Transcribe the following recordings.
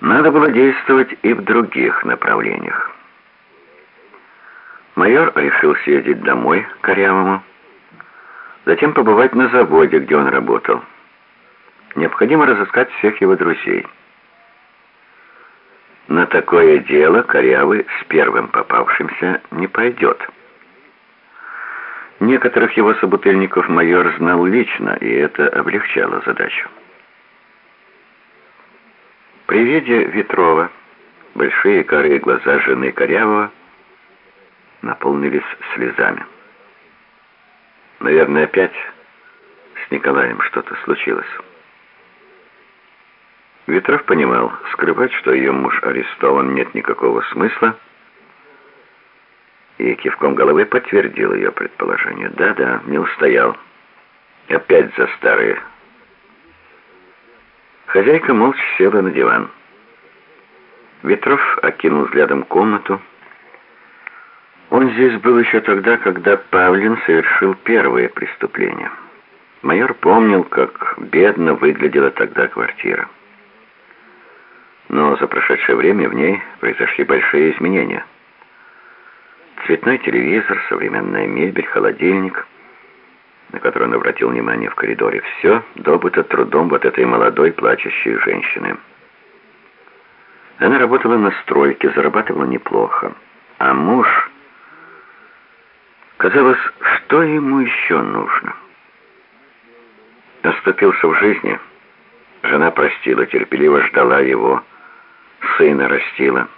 Надо было действовать и в других направлениях. Майор решил съездить домой к Корявому, затем побывать на заводе, где он работал. Необходимо разыскать всех его друзей. На такое дело Корявый с первым попавшимся не пойдет. Некоторых его собутыльников майор знал лично, и это облегчало задачу. При виде Ветрова большие карие глаза жены Корявого наполнились слезами. Наверное, опять с Николаем что-то случилось. Ветров понимал, скрывать, что ее муж арестован, нет никакого смысла, и кивком головы подтвердил ее предположение. Да-да, не устоял. Опять за старые. Хозяйка молча села на диван. Ветров окинул взглядом комнату. Он здесь был еще тогда, когда Павлин совершил первое преступление. Майор помнил, как бедно выглядела тогда квартира. Но за прошедшее время в ней произошли большие изменения – Цветной телевизор, современная мебель, холодильник, на который он обратил внимание в коридоре. Все добыто трудом вот этой молодой плачущей женщины. Она работала на стройке, зарабатывала неплохо. А муж... Казалось, что ему еще нужно? Оступился в жизни. Жена простила, терпеливо ждала его, сына растила.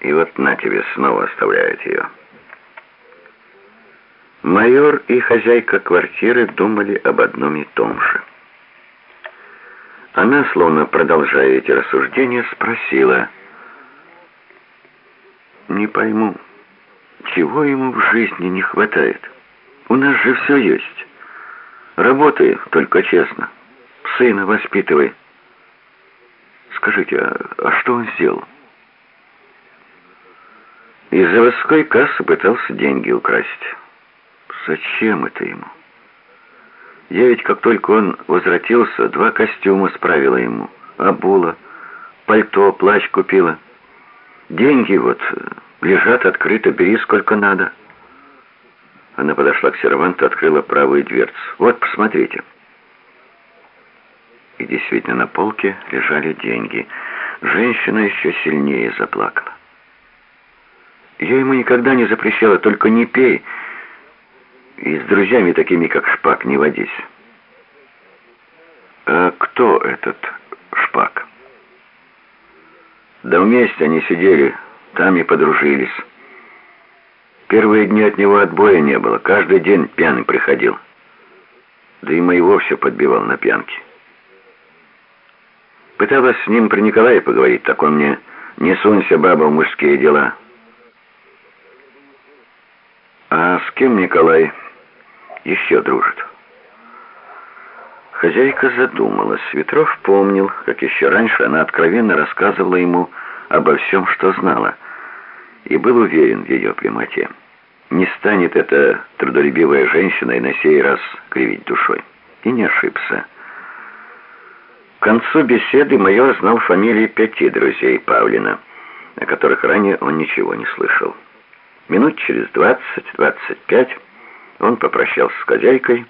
И вот на тебе снова оставляет ее. Майор и хозяйка квартиры думали об одном и том же. Она, словно продолжая эти рассуждения, спросила, «Не пойму, чего ему в жизни не хватает? У нас же все есть. Работай, только честно. Сына воспитывай. Скажите, а, а что он сделал?» Из заводской кассы пытался деньги украсть. Зачем это ему? Я ведь, как только он возвратился, два костюма справила ему. Обула, пальто, плащ купила. Деньги вот лежат открыто, бери сколько надо. Она подошла к серванту, открыла правую дверцу. Вот, посмотрите. И действительно, на полке лежали деньги. Женщина еще сильнее заплакала. Я ему никогда не запрещала, только не пей. И с друзьями такими, как Шпак, не водись. А кто этот Шпак? Да вместе они сидели, там и подружились. Первые дни от него отбоя не было, каждый день пьяный приходил. Да и моего все подбивал на пьянке. Пыталась с ним при Николае поговорить, так он мне «не сунься, баба, в мужские дела». А с кем Николай еще дружит? Хозяйка задумалась. Ветров помнил, как еще раньше она откровенно рассказывала ему обо всем, что знала, и был уверен в ее прямоте. Не станет эта трудолюбивая женщина и на сей раз кривить душой. И не ошибся. К концу беседы майор знал фамилии пяти друзей Павлина, о которых ранее он ничего не слышал. Минут через двадцать-двадцать пять он попрощался с хозяйкой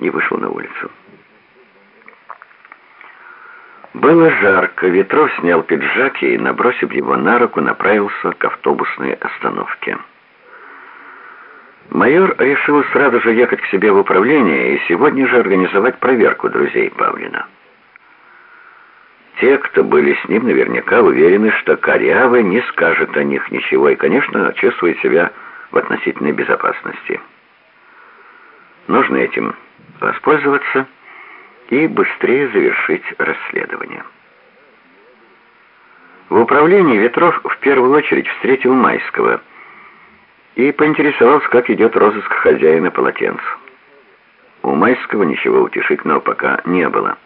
и вышел на улицу. Было жарко, Ветров снял пиджак и, набросив его на руку, направился к автобусной остановке. Майор решил сразу же ехать к себе в управление и сегодня же организовать проверку друзей Павлина. Те, кто были с ним, наверняка уверены, что Корявый не скажет о них ничего и, конечно, чувствует себя в относительной безопасности. Нужно этим воспользоваться и быстрее завершить расследование. В управлении Ветров в первую очередь встретил Майского и поинтересовался, как идет розыск хозяина полотенца. У Майского ничего утешительного пока не было.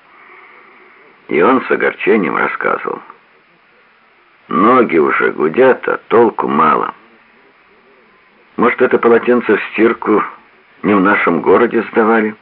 И он с огорчением рассказывал. Ноги уже гудят, а толку мало. Может, это полотенце в стирку не в нашем городе сдавали?